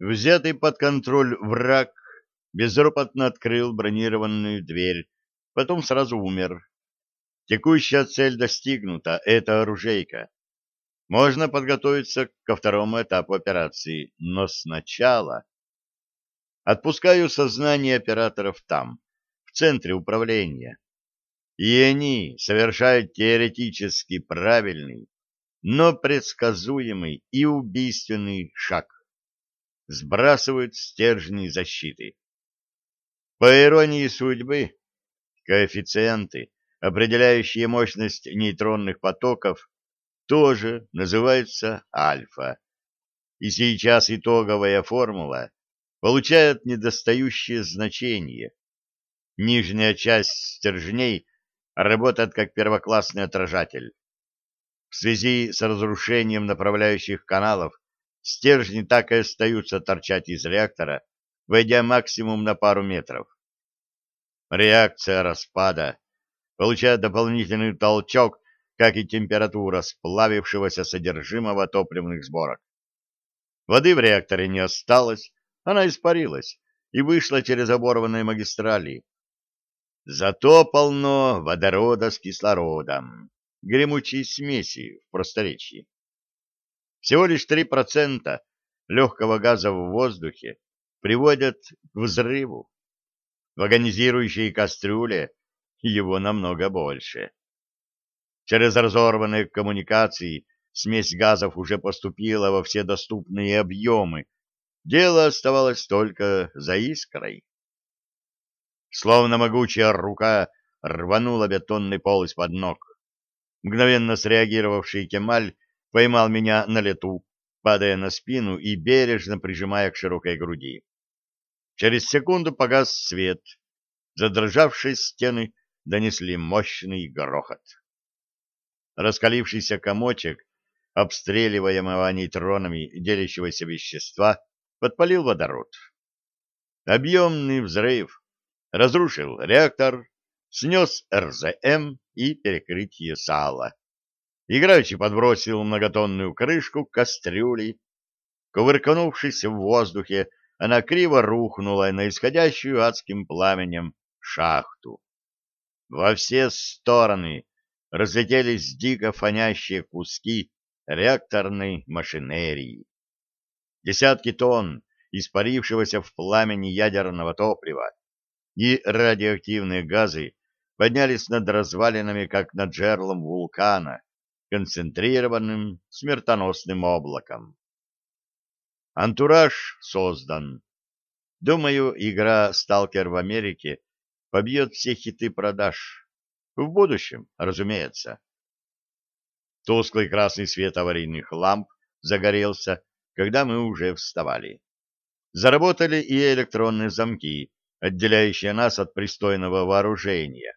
Взятый под контроль враг безропотно открыл бронированную дверь, потом сразу умер. Текущая цель достигнута, это оружейка. Можно подготовиться ко второму этапу операции, но сначала... Отпускаю сознание операторов там, в центре управления. И они совершают теоретически правильный, но предсказуемый и убийственный шаг. Сбрасывают стержни защиты. По иронии судьбы, коэффициенты, определяющие мощность нейтронных потоков, тоже называются альфа. И сейчас итоговая формула получает недостающее значение. Нижняя часть стержней работает как первоклассный отражатель. В связи с разрушением направляющих каналов стержни так и остаются торчать из реактора, войдя максимум на пару метров. Реакция распада получает дополнительный толчок как и температура сплавившегося содержимого топливных сборок. Воды в реакторе не осталось, она испарилась и вышла через оборванные магистрали. Зато полно водорода с кислородом, гремучей смеси в просторечии. Всего лишь 3% легкого газа в воздухе приводят к взрыву. В агонизирующей кастрюле его намного больше. Через разорванные коммуникации смесь газов уже поступила во все доступные объемы. Дело оставалось только за искрой. Словно могучая рука рванула бетонный пол из-под ног. Мгновенно среагировавший Кемаль поймал меня на лету, падая на спину и бережно прижимая к широкой груди. Через секунду погас свет. Задрожавшие стены донесли мощный грохот раскалившийся комочек обстреливаемого нейтронами делящегося вещества подпалил водород. Объемный взрыв разрушил реактор, снес РЗМ и перекрытие сала. Играючи подбросил многотонную крышку кастрюли. Кувыркнувшись в воздухе, она криво рухнула на исходящую адским пламенем шахту. Во все стороны разлетелись дико фонящие куски реакторной машинерии. Десятки тонн испарившегося в пламени ядерного топлива и радиоактивные газы поднялись над развалинами, как над жерлом вулкана, концентрированным смертоносным облаком. Антураж создан. Думаю, игра «Сталкер в Америке» побьет все хиты продаж. В будущем, разумеется. Тусклый красный свет аварийных ламп загорелся, когда мы уже вставали. Заработали и электронные замки, отделяющие нас от пристойного вооружения.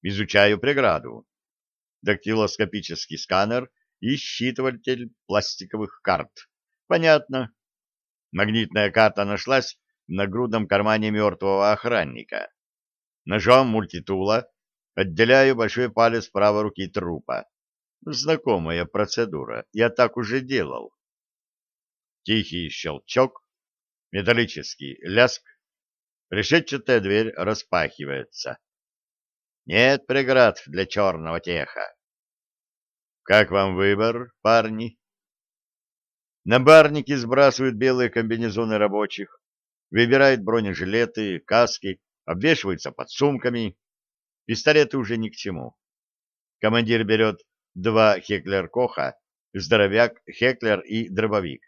Изучаю преграду. Дактилоскопический сканер и считыватель пластиковых карт. Понятно. Магнитная карта нашлась в нагрудном кармане мертвого охранника. Ножом мультитула Отделяю большой палец правой руки трупа. Знакомая процедура. Я так уже делал. Тихий щелчок, металлический ляск. Решетчатая дверь распахивается. Нет преград для черного теха. Как вам выбор, парни? Набарники сбрасывают белые комбинезоны рабочих, выбирают бронежилеты, каски, обвешиваются под сумками, Пистолеты уже ни к чему. Командир берет два Хеклер-Коха, здоровяк, Хеклер и дробовик.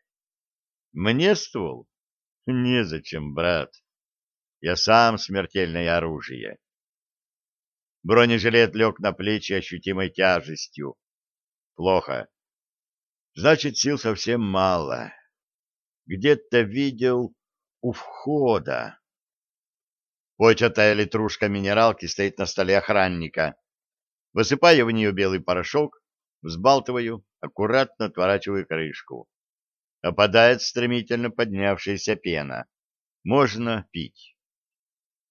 Мне ствол? Незачем, брат. Я сам смертельное оружие. Бронежилет лег на плечи ощутимой тяжестью. Плохо. Значит, сил совсем мало. Где-то видел у входа. Початая литрушка минералки стоит на столе охранника. Высыпаю в нее белый порошок, взбалтываю, аккуратно отворачиваю крышку. Опадает стремительно поднявшаяся пена. Можно пить.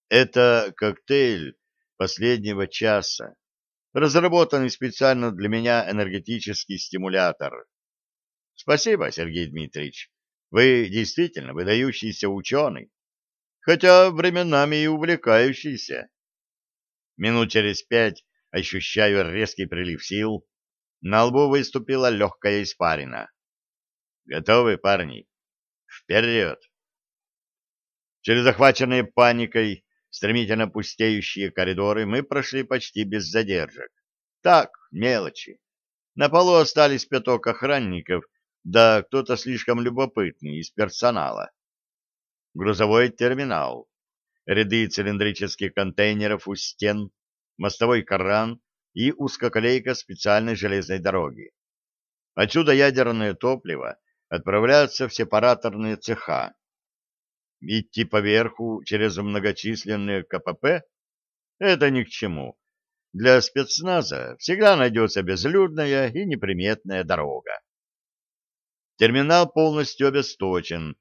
Это коктейль последнего часа. Разработанный специально для меня энергетический стимулятор. Спасибо, Сергей Дмитриевич. Вы действительно выдающийся ученый, хотя временами и увлекающийся. Минут через пять ощущаю резкий прилив сил, на лбу выступила легкая испарина. Готовы, парни? Вперед! Через охваченные паникой, стремительно пустеющие коридоры мы прошли почти без задержек. Так, мелочи. На полу остались пяток охранников, да кто-то слишком любопытный из персонала. Грузовой терминал, ряды цилиндрических контейнеров у стен, мостовой кран и узкоколейка специальной железной дороги. Отсюда ядерное топливо отправляется в сепараторные цеха. Идти поверху через многочисленные КПП — это ни к чему. Для спецназа всегда найдется безлюдная и неприметная дорога. Терминал полностью обесточен,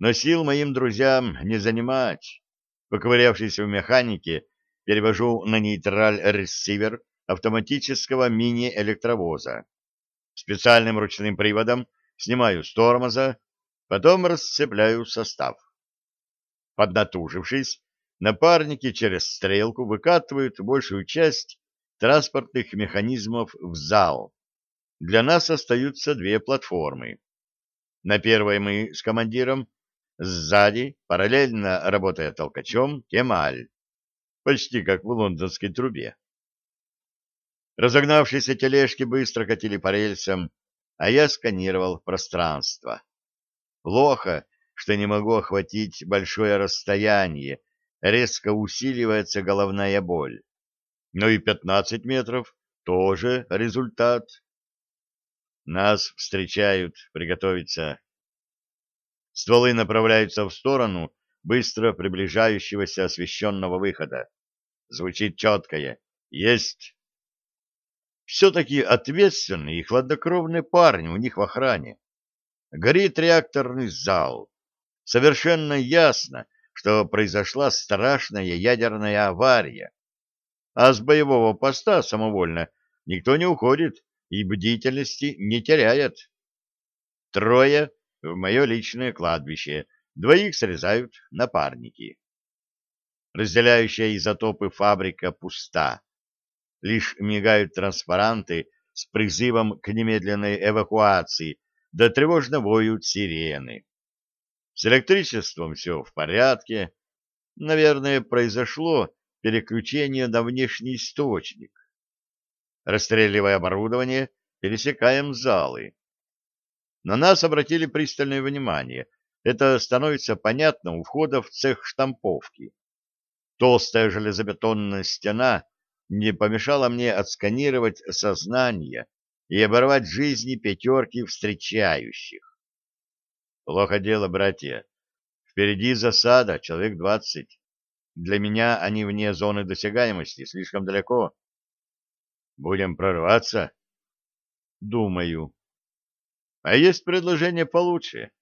но сил моим друзьям не занимать. Поковырявшись в механике, перевожу на нейтраль ресивер автоматического мини-электровоза. Специальным ручным приводом снимаю с тормоза, потом расцепляю состав. Поднатужившись, напарники через стрелку выкатывают большую часть транспортных механизмов в зал. Для нас остаются две платформы. На первой мы с командиром, сзади, параллельно работая толкачом, Кемаль, почти как в лондонской трубе. Разогнавшиеся тележки быстро катили по рельсам, а я сканировал пространство. Плохо, что не могу охватить большое расстояние, резко усиливается головная боль. Но и 15 метров тоже результат. Нас встречают, приготовиться. Стволы направляются в сторону быстро приближающегося освещенного выхода. Звучит четкое «Есть!». Все-таки ответственные и хладнокровные парни у них в охране. Горит реакторный зал. Совершенно ясно, что произошла страшная ядерная авария. А с боевого поста самовольно никто не уходит и бдительности не теряет. Трое в мое личное кладбище, двоих срезают напарники. Разделяющая изотопы фабрика пуста. Лишь мигают транспаранты с призывом к немедленной эвакуации, да тревожно воют сирены. С электричеством все в порядке. Наверное, произошло переключение на внешний источник. Расстреливая оборудование, пересекаем залы. На нас обратили пристальное внимание. Это становится понятно у входа в цех штамповки. Толстая железобетонная стена не помешала мне отсканировать сознание и оборвать жизни пятерки встречающих. Плохо дело, братья. Впереди засада, человек двадцать. Для меня они вне зоны досягаемости, слишком далеко. Будем прорваться? Думаю. А есть предложение получше.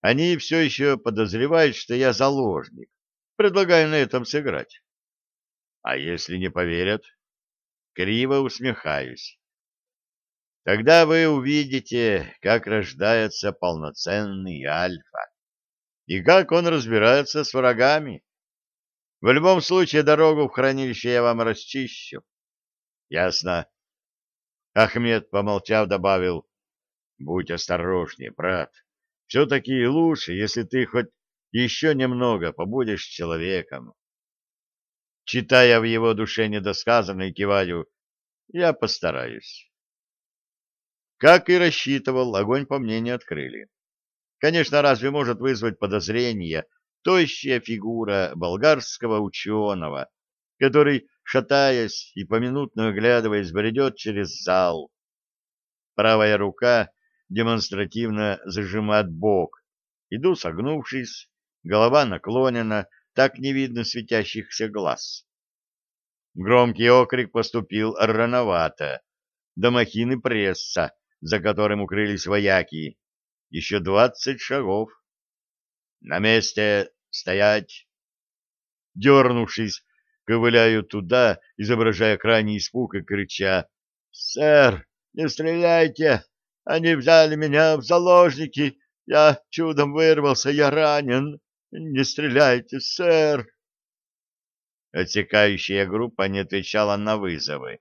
Они все еще подозревают, что я заложник. Предлагаю на этом сыграть. А если не поверят? Криво усмехаюсь. Тогда вы увидите, как рождается полноценный альфа и как он разбирается с врагами. В любом случае дорогу в хранилище я вам расчищу. Ясно. Ахмед, помолчав, добавил, будь осторожнее, брат. Все-таки лучше, если ты хоть еще немного побудешь человеком. Читая в его душе недосказанное, киваю, я постараюсь. Как и рассчитывал, огонь по мне не открыли. Конечно, разве может вызвать подозрение тощая фигура болгарского ученого, который, шатаясь и поминутно оглядываясь, бредет через зал. Правая рука демонстративно зажимает бок. Иду согнувшись, голова наклонена, так не видно светящихся глаз. Громкий окрик поступил рановато. До махины пресса за которым укрылись вояки. Еще двадцать шагов. На месте стоять. Дернувшись, ковыляю туда, изображая крайний испуг и крича. «Сэр, не стреляйте! Они взяли меня в заложники! Я чудом вырвался, я ранен. Не стреляйте, сэр. Отсекающая группа не отвечала на вызовы.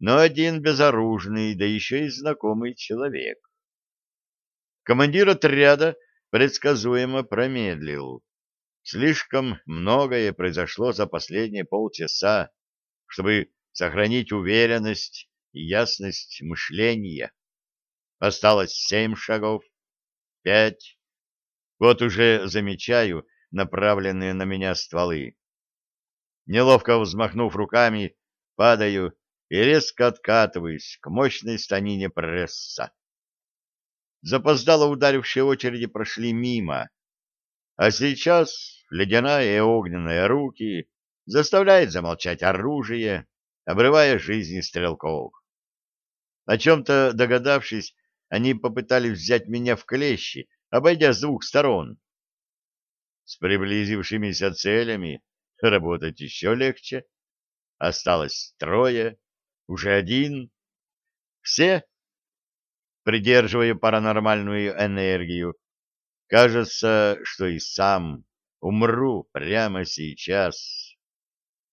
Но один безоружный, да еще и знакомый человек. Командир отряда предсказуемо промедлил. Слишком многое произошло за последние полчаса, чтобы сохранить уверенность и ясность мышления. Осталось семь шагов, пять. Вот уже замечаю направленные на меня стволы. Неловко взмахнув руками, падаю и резко откатываюсь к мощной станине пресса. Запоздало ударившие очереди прошли мимо, а сейчас ледяная и огненная руки заставляет замолчать оружие, обрывая жизни стрелков. О чем-то догадавшись, они попытались взять меня в клещи, обойдя с двух сторон. С приблизившимися целями работать еще легче. Осталось трое, уже один. Все, придерживая паранормальную энергию, кажется, что и сам умру прямо сейчас.